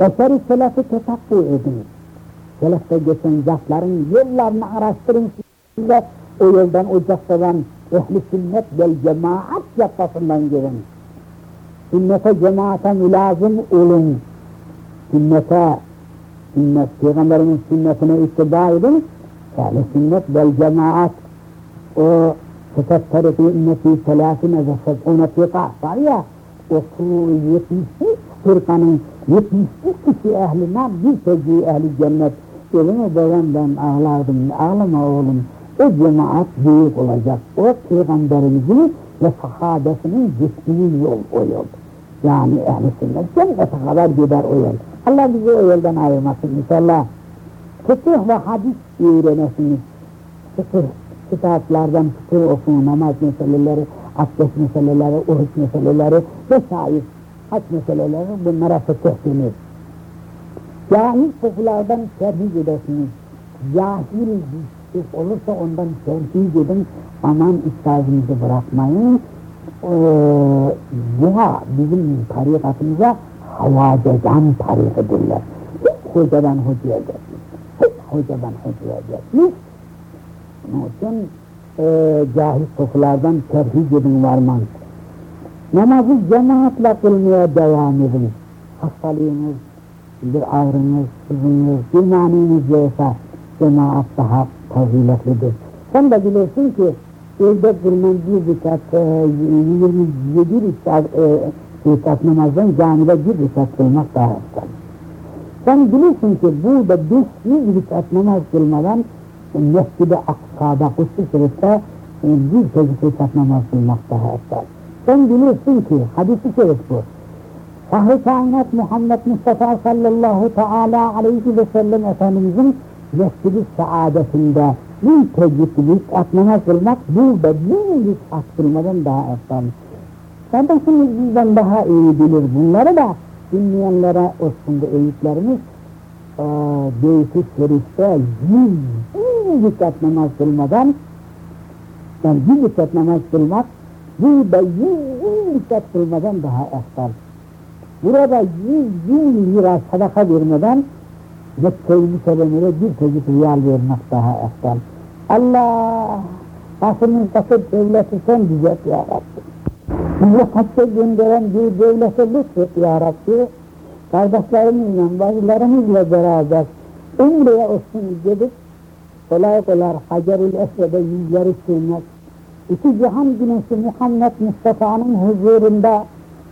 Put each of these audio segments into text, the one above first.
Eseri selefi tetakku edin. Selefte geçen zatların yollarını araştırın size o yoldan o caddeden ehli sünnet vel cemaat caddasından gelin. Sünnete cemaate mülazım olun. Sünnete, sünnet, Peygamberimiz sünnetine ittiba edin. Ehli sünnet vel cemaat o tetettarifi ümmeti selâfine ve seb'une fika var ya o 73 fırkanın 73 kişi ehline bir çocuğu ehli cennet Elimi babam ben ağlardım, ağlama oğlum. O cemaat büyük olacak. O peygamberimizin ve sahabesinin gittiği yol o yol. Yani ehl-i sünnet cennete kadar gider o yol. Allah bizi o yoldan ayırmasın inşallah. Fıkıh ve hadis öğrenesiniz. Fıkıh kitaplardan fıkıh okuyun, namaz meseleleri, abdest meseleleri, oruç meseleleri vesaire hac meseleleri bunlara fıkıh denir. Cahil kokulardan terhis edesiniz. Cahil bir olursa ondan terhis edin. Aman istazınızı bırakmayın. Ee, buna bizim tarikatımıza havacedan tarikidirler. Hiç hocadan hocaya geçmiş. Hiç hocadan hocaya geçmiş. Onun için e, cahil kokulardan terhis edin varmaz. Namazı cemaatle kılmaya devam edin. Hastalığınız, bir ağrınız, sızınız, bir maniniz yoksa cemaat daha faziletlidir. Sen de bilirsin ki evde kılınan bir rekat, e, 27 rekat, e, rekat namazdan camide bir rekat kılmak daha eftal. Sen bilirsin ki burada 500 rekat namaz kılmadan Mescid-i Aksa'da, Kutsu Şerif'te e, bir çocuk rekat namaz kılmak daha eftal. Sen bilirsin ki, hadisi şerif bu, Fahri kainat Muhammed Mustafa sallallahu teala aleyhi ve sellem Efendimizin Mescid-i Saadetinde bir tecrübülük atmana kılmak burada bir rükat kılmadan daha eftal. Kardeşimiz bizden daha iyi bilir bunları da dinleyenlere olsun bu öğütlerimiz Beyt-i Şerif'te yüz, yüz rükat namaz kılmadan yani bir rükat namaz kılmak burada yüz, rükat kılmadan daha eftal. Burada yüz bin lira sadaka vermeden Mekke'yi kelimeye bir çocuk riyal vermek daha eftal. Allah başımızdaki devleti sen düzelt ya Rabbi. Bizi hacca gönderen bir devlete lütfet ya. Kardeşlerimizle, bacılarımızla beraber Umre'ye olsun gidip kolay kolay Hacer-ül Esved'e yüzleri sürmek, iki cihan güneşi Muhammed Mustafa'nın huzurunda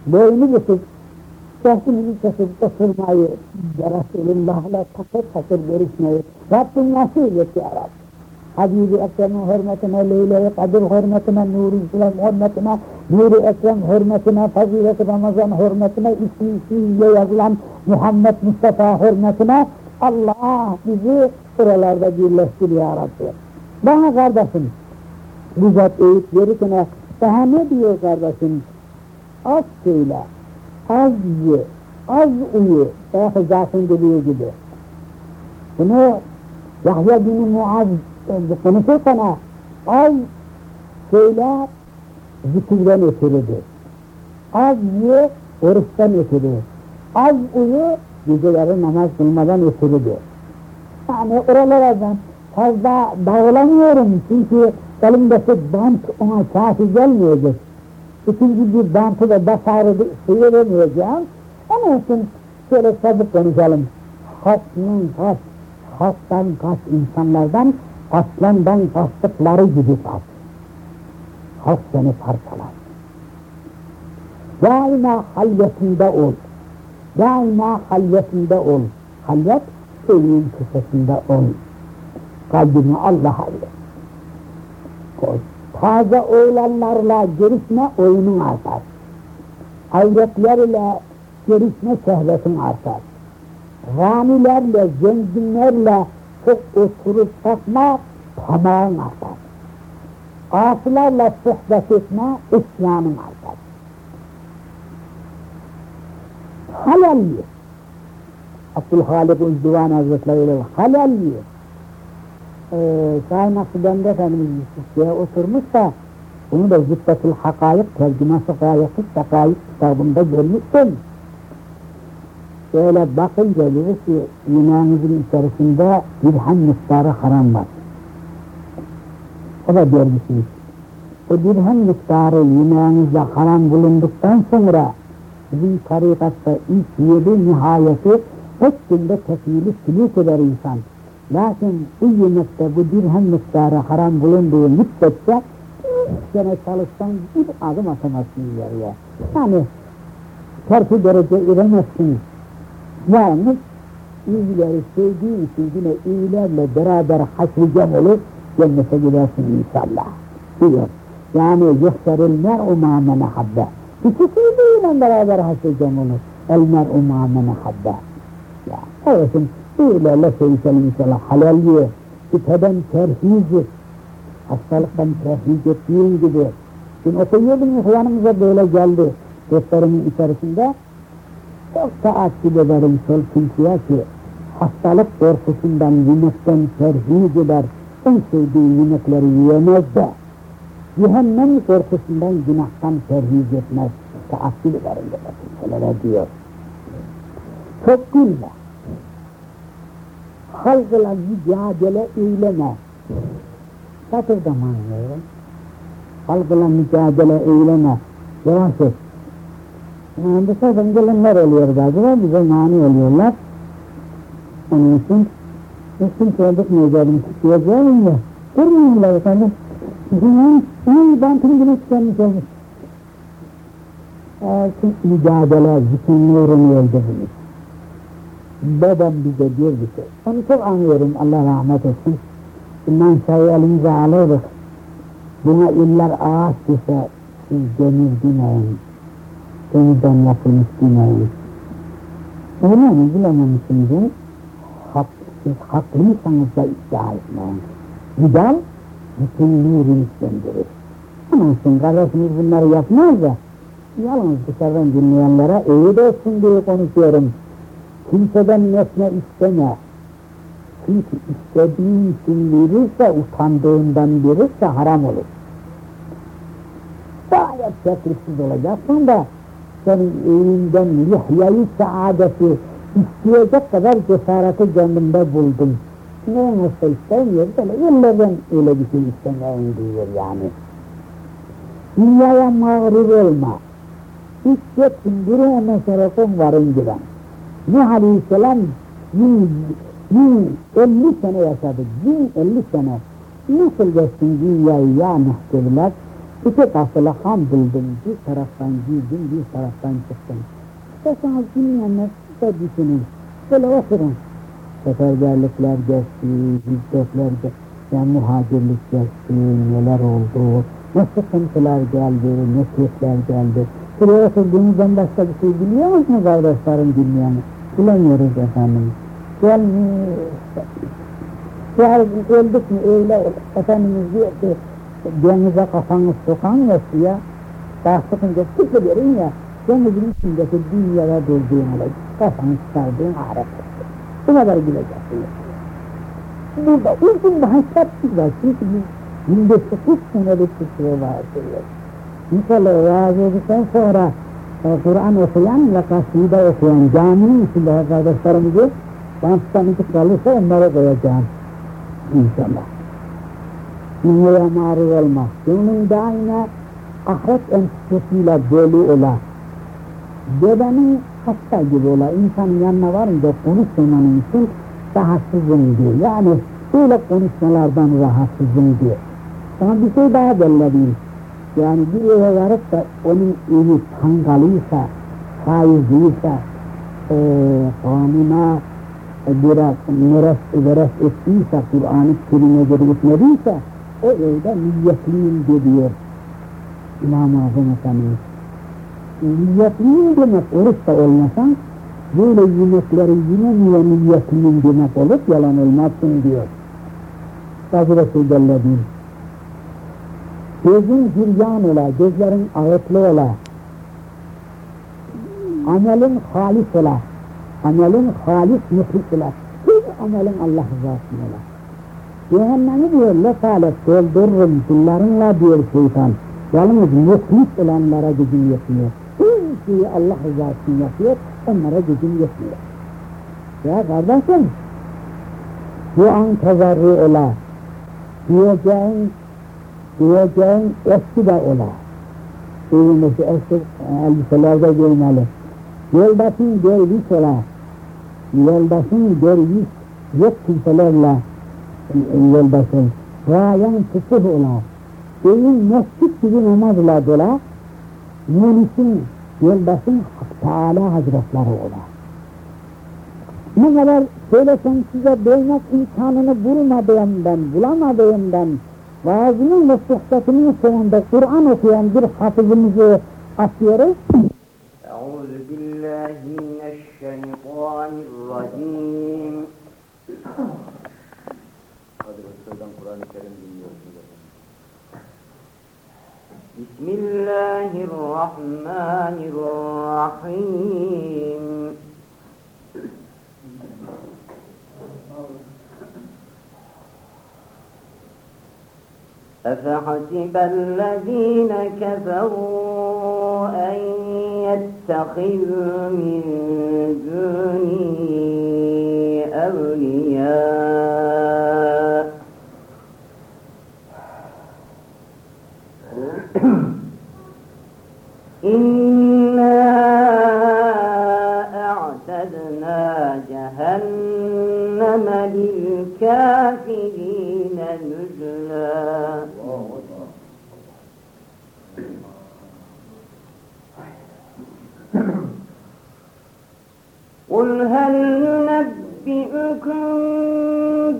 boynu büküp Sesimizi kesip oturmayı, ya Resulullah'la takır takır görüşmeyi Rabbim nasip et ya Rabbi. Habibi Ekrem'in hürmetine, Leyle-i Kadir hürmetine, Nuri İslam hürmetine, Nuri Ekrem hürmetine, Fazilet Ramazan hürmetine, ismi ismiyle yazılan Muhammed Mustafa hürmetine Allah bizi buralarda birleştir ya Rabbi. Bana kardeşim, bizzat öğüt verirken daha ne diyor kardeşim? Az söyle, az ye, az uyu, Şeyh Zaten dediği gibi. Bunu Yahya bin Muaz konuşurken az söyle zikirden ötürüdür. Az ye, oruçtan ötürü. Az uyu, geceleri namaz kılmadan ötürüdür. Yani oralardan fazla dağılamıyorum çünkü elimdeki bant ona kafi gelmeyecek ikinci bir bantı da basarı sıyırmayacağım. Onun için şöyle çabuk konuşalım. Hasmın kaç, hastan kaç insanlardan, aslandan kastıkları gibi kaç. Has seni parçalar. Daima halvetinde ol. Daima halvetinde ol. Halvet, ölümün köşesinde ol. Kalbini Allah'a ver. Koy taze oğlanlarla görüşme oyunun artar. Avretlerle görüşme şehvetin artar. Ramilerle, zenginlerle çok oturup takma tamağın artar. Asılarla sohbet etme isyanın artar. Halal ye. Abdülhalik Uzduvan Hazretleri halal ye e, Şahin Nakşibendi Efendimiz Yusuf'ya oturmuş da bunu da Zübbetül Hakayık tercüması gayeti Sakayık kitabında görmüştüm. Böyle bakınca dedi ki yemeğinizin içerisinde dirhem miktarı haram var. O da dermişsiniz. O dirhem miktarı yemeğinizde haram bulunduktan sonra bizim tarikatta ilk yedi nihayeti tek günde tekmili sülük eder insan. Lakin bu yemekte bu dirhem miktarı haram bulunduğu müddetçe bir sene çalışsan bir adım atamazsın ileriye. Yani terfi derece edemezsin. Yalnız iyileri sevdiğin için yine iyilerle beraber haşricem olur, cennete gidersin inşallah. Diyor. Yani yuhteril mer'u ma men habbe. İkisiyle beraber haşricem olur. El mer'u ma men habbe. Ya, evet, iyilerle sevişelim inşallah. Halal ye. Şüpheden terhiz et. Hastalıktan terhiz ettiğin gibi. Şimdi oturuyordum yanımıza böyle geldi. Dostlarımın içerisinde çok taakkip ederim sol kimseye ki hastalık korkusundan yemekten terhiz eder, en sevdiği yemekleri yiyemez de cehennem korkusundan günahtan terhiz etmez. Taakkip ederim kimselere diyor. Çok gülme. Halkla mücadele eyleme. Satırdamanıyorum. Halkla mücadele eyleme. Yavaş et. Yani dışarıdan gelenler oluyor bazılar, bize mani oluyorlar. Onun için üstün çocuk meydanını diyeceğim ya, durmuyorlar efendim. Bizim en bantını bile çıkarmış olmuş. Erkin mücadele, bütünlüğün öldürülmüş. Babam bize diyor bir şey. Onu çok anlıyorum, Allah rahmet etsin. İnnan sayı elimize alırız. Buna iller ağaç ise siz demir demeyin yeniden yapılmış demeyiz. Öyle mi bilememişsiniz? Hak, siz haklıysanız da iddia etmeyin. Gidal, bütünlüğü risklendirir. Onun için kardeşimiz bunları yapmaz da, yalnız dışarıdan dinleyenlere iyi de olsun diye konuşuyorum. Kimseden nesne isteme. Çünkü istediğin için verirse, utandığından verirse haram olur. Gayet teklifsiz olacaksın da, senin elinden lihyayı saadeti isteyecek kadar cesareti gönlümde buldum. Ne nasıl istemiyor, böyle ellerden öyle bir şey istemeyin diyor yani. Dünyaya mağrur olma. İstetin buraya meselekon varın giren. Nuh Aleyhisselam bin, bin elli sene yaşadı, bin elli sene. Nasıl geçtin dünyayı ya Nuh dediler. İki kasılı ham buldum, bir taraftan girdim, bir taraftan çıktım. İşte sana dinleyenler de düşünün, böyle oturun. Seferberlikler geçti, hicretler geçti, yani muhacirlik geçti, neler oldu, ne sıkıntılar geldi, ne keyifler geldi. Buraya oturduğumuzdan başka bir şey biliyor musunuz kardeşlerim dinleyen? Bilemiyoruz efendim. Gelmiş, yani öldük mü öyle Efendimiz diyor ki, denize kafanı sokan ya suya, daha sıkınca sıkıverin ya, denizin içindeki dünyaya dolduğun olacak, kafanı çıkardığın ahiret Bu kadar bileceksin. Burada uzun bir haysatlık var, çünkü biz 1900 senelik bir süre var. İnşallah vaaz olduktan sonra Kur'an okuyan ve kaside okuyan caminin içinde kardeşlerimizi banttanıcık kalırsa onlara koyacağım. İnşallah dünyaya maruz olmak, gönlün daima ahiret enstitüsüyle dolu ola, bedenin hasta gibi ola, insanın yanına varınca konuşmanın için rahatsızım diyor. Yani böyle konuşmalardan rahatsızım diyor. Sana bir şey daha belirleyeyim. Yani bir eve varıp da onun evi tangalıysa, faizliyse, e, kanuna e, biraz neres, veres ettiyse, Kur'an-ı Kerim'e göre etmediyse, o evde niyetliyim diyor İmam-ı Azam Efendimiz. Niyetliyim demek oruç da olmasan, böyle yemekleri yememeye niyetliyim demek olup yalan olmazsın diyor. Bazı Resul belledin. Gözün hüryan ola, gözlerin ağıtlı ola, amelin halis ola, amelin halis muhlis ola, tüm amelin Allah rızasına ola. Cehennemi diyor lefalet doldururum kullarınla diyor şeytan. Yalnız muhlis olanlara gücüm yetmiyor. Her şeyi Allah rızası için yapıyor, onlara gücüm yetmiyor. Ya kardeşim, bu an tezarru ola, diyeceğin, diyeceğin eski de ola. Evimizde eski elbiselerde giymeli. Yoldaşın derviş ola, yoldaşın derviş, yok kimselerle yoldaşın, rayan fıkıh ola, evin mescid gibi namazla dola, munisin, yoldaşın Hak Teala Hazretleri ola. Ne kadar söylesem size değmek imkanını bulmadığımdan, bulamadığımdan, vaazının ve sohbetinin sonunda Kur'an okuyan bir hafızımızı atıyoruz. أعوذ بالله من الشيطان الرجيم بسم الله الرحمن الرحيم أفحسب الذين كفروا أن يتخذوا من دونه أولياء؟ إنا أعتدنا جهنم للكافرين نزلا. قل هل ننبئكم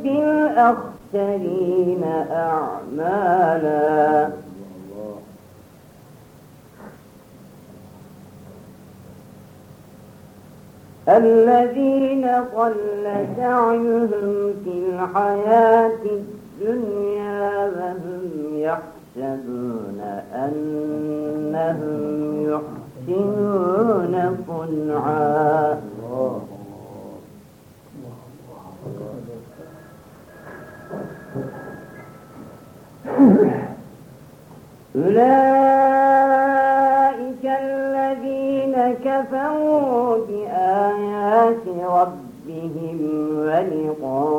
بالأخسرين أعمالا الذين ضل سعيهم في الحياة الدنيا وهم يحسبون أنهم يحسنون صنعا أولئك الذين كفروا بآيات ربهم ولقائه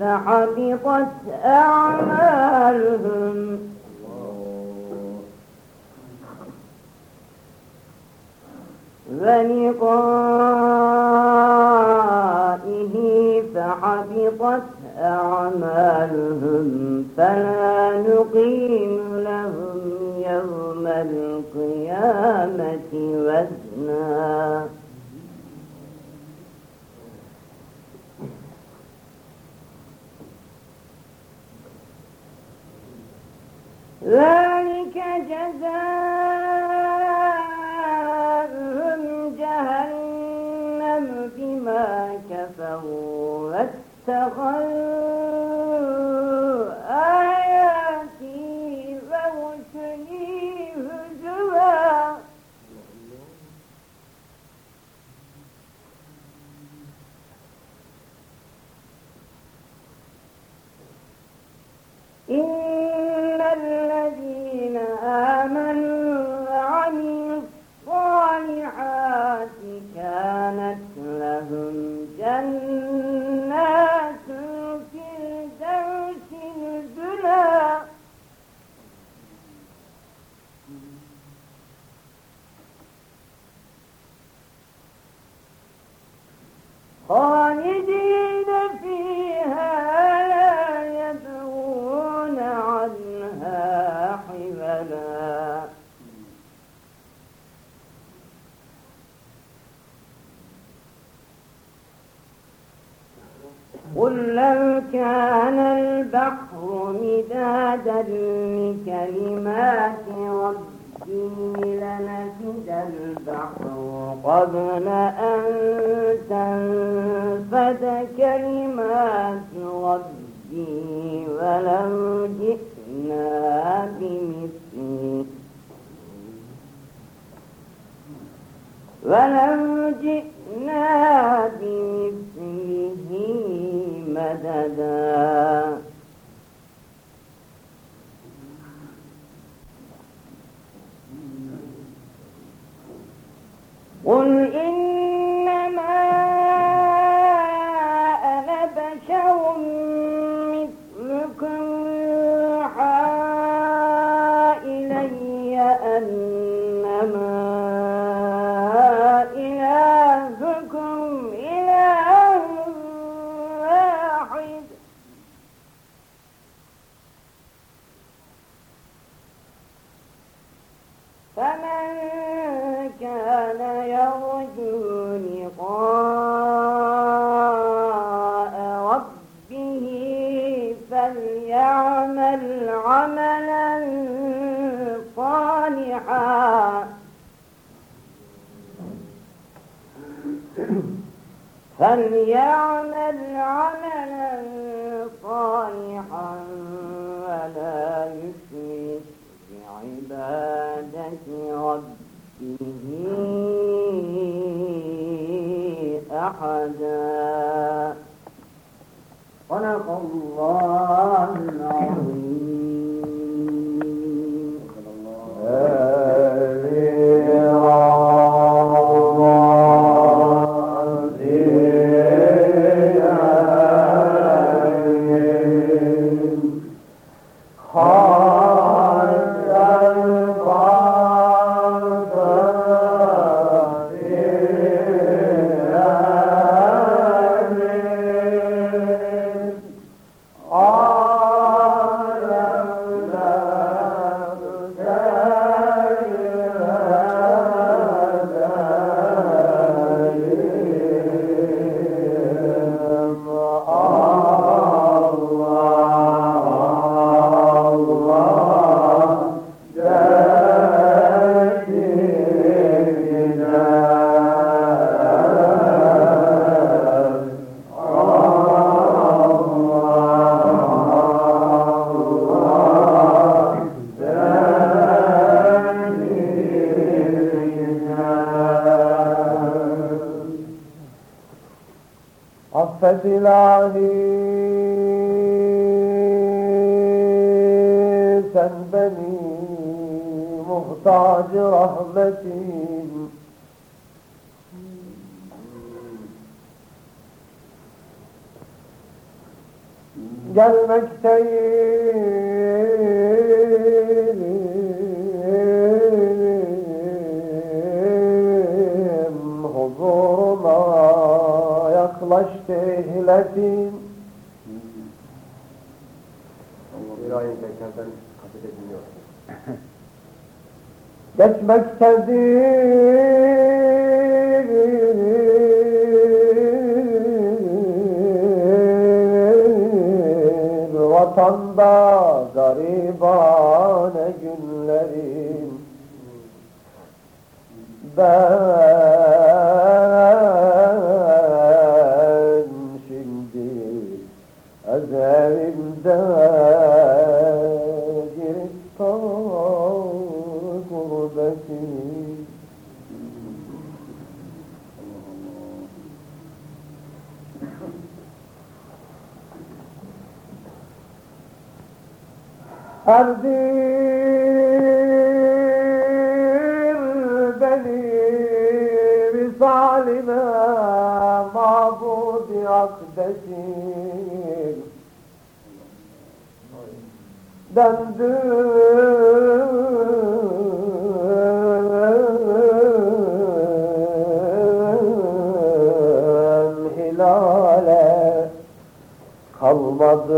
فحبطت أعمالهم. ولقائه فحبطت أعمالهم فلا نقيم لهم يوم القيامة وزنا. ذلك جزاؤهم استغل كلمات ربي ولو جئنا بمثله. ولو جئنا بمثله مددا. قل إن فليعمل عملا صالحا ولا يشرك بعبادة ربه أحدا. صدق الله العظيم. Ha. Affet ilahi sen beni muhtaç rahmetin gelmekteyim yaklaştı ehletin Bir ayet beklerden kasete dinliyor. geçmektedir vatanda garibane günlerim ben Erdir beni visalime mabudi akdesim Döndüm واقبض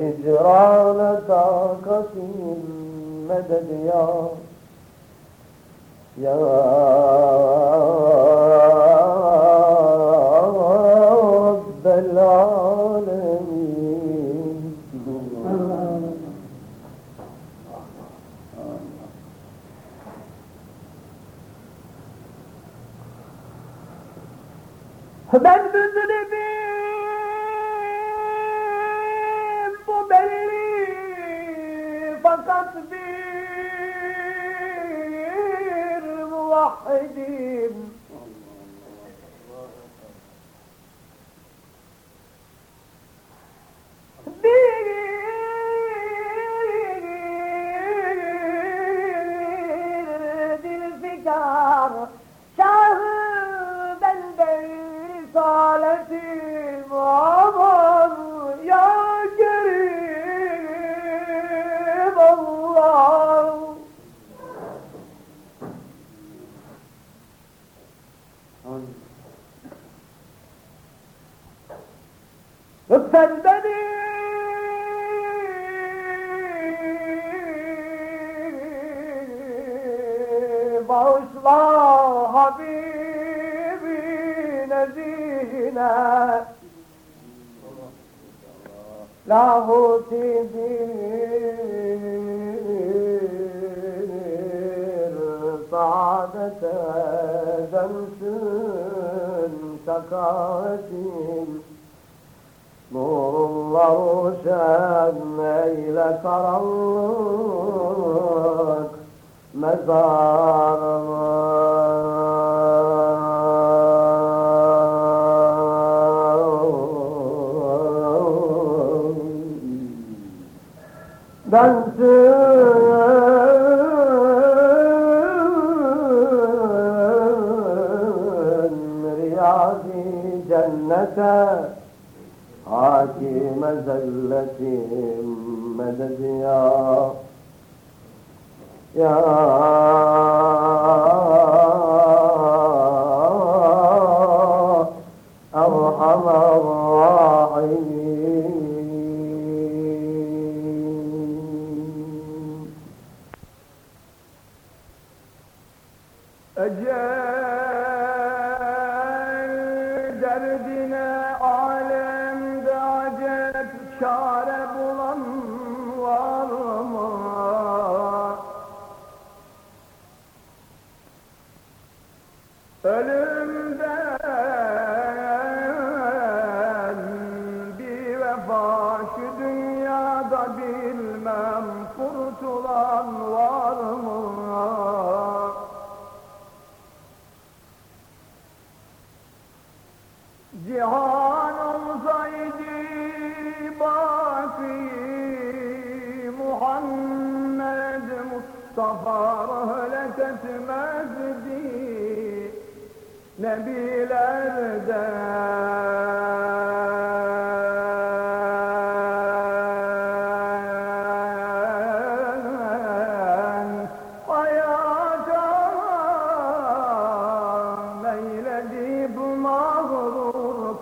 إجرام طاقتهم مدد يا يا رب العالمين. Muvahhidim Bir dilfikar şahı belde lahut edilir saadete dönsün şakavetin Nurullah roşen eyle karanlık mezarıma فانسان رياضي جنة عاتي مزلتي مدد يا يا çare bul.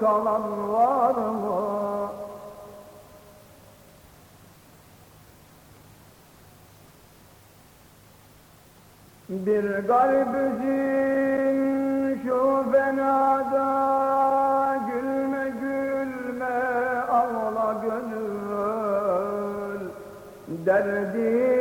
Kalan var mı? Bir garip şu fenada Gülme gülme ağla gönül Derdin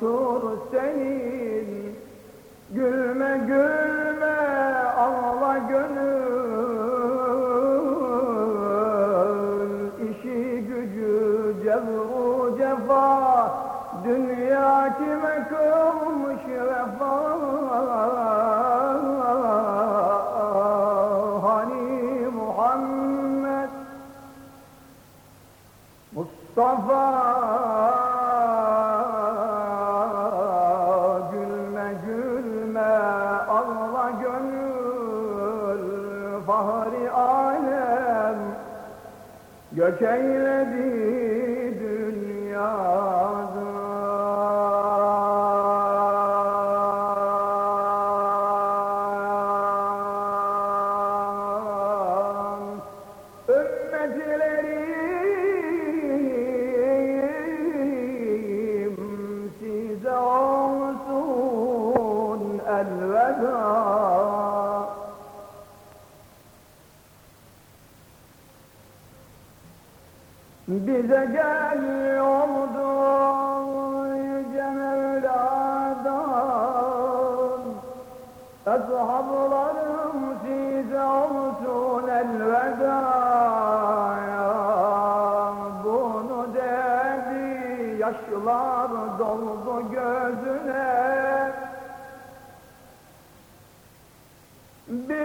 çoktur senin Gülme gülme ağla gönül. İşi gücü cevru cefa Dünya kime kılmış vefa? Hani Muhammed Mustafa كالذي Eshablarım size olsun elveda. Bunu dedi yaşlar doldu gözüne. Bir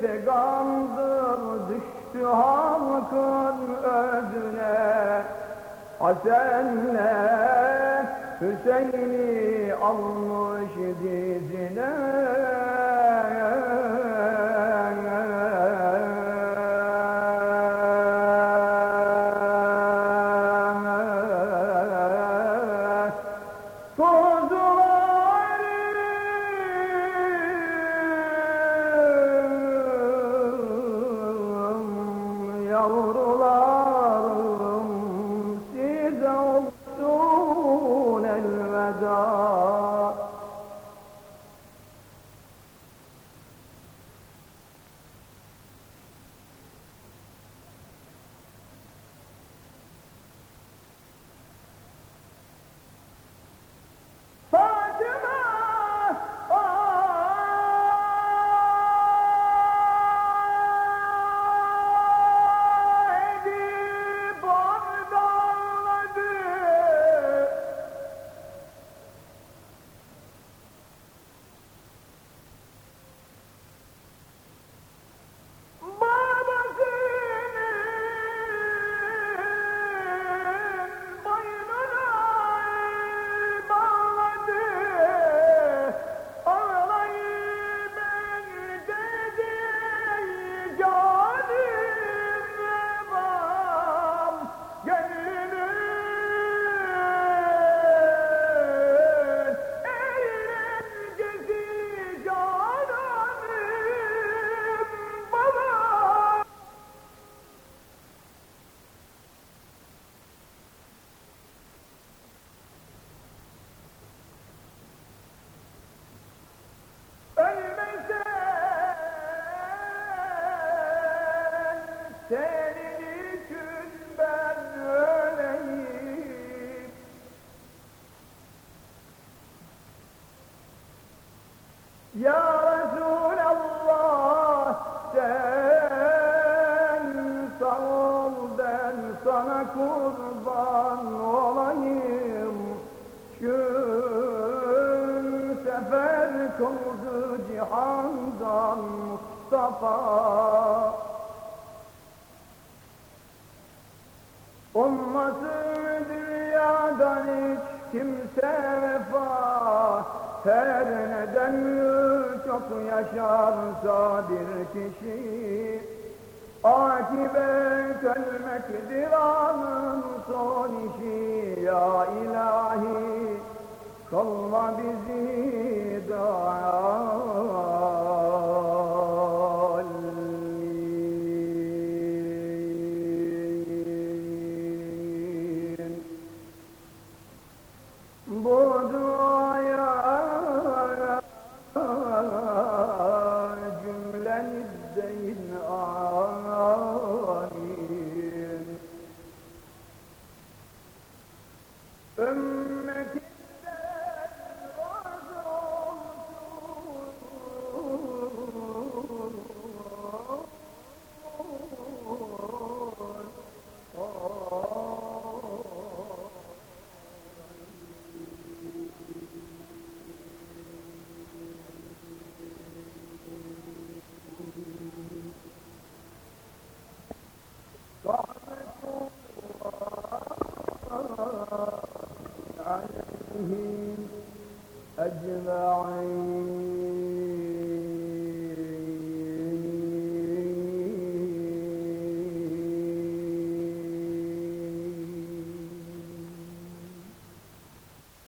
fegandır düştü halkın özüne. Hasenle Hüseyin'i almış dizine. Kuzular sana kurban olayım. Gün sefer kıldı cihandan Mustafa. Olmasın dünyadan hiç kimse vefa Her nedenli çok yaşarsa bir kişi Akibet ölmekdir anın son işi. Ya ilahi kılma bizi dua أجمعين.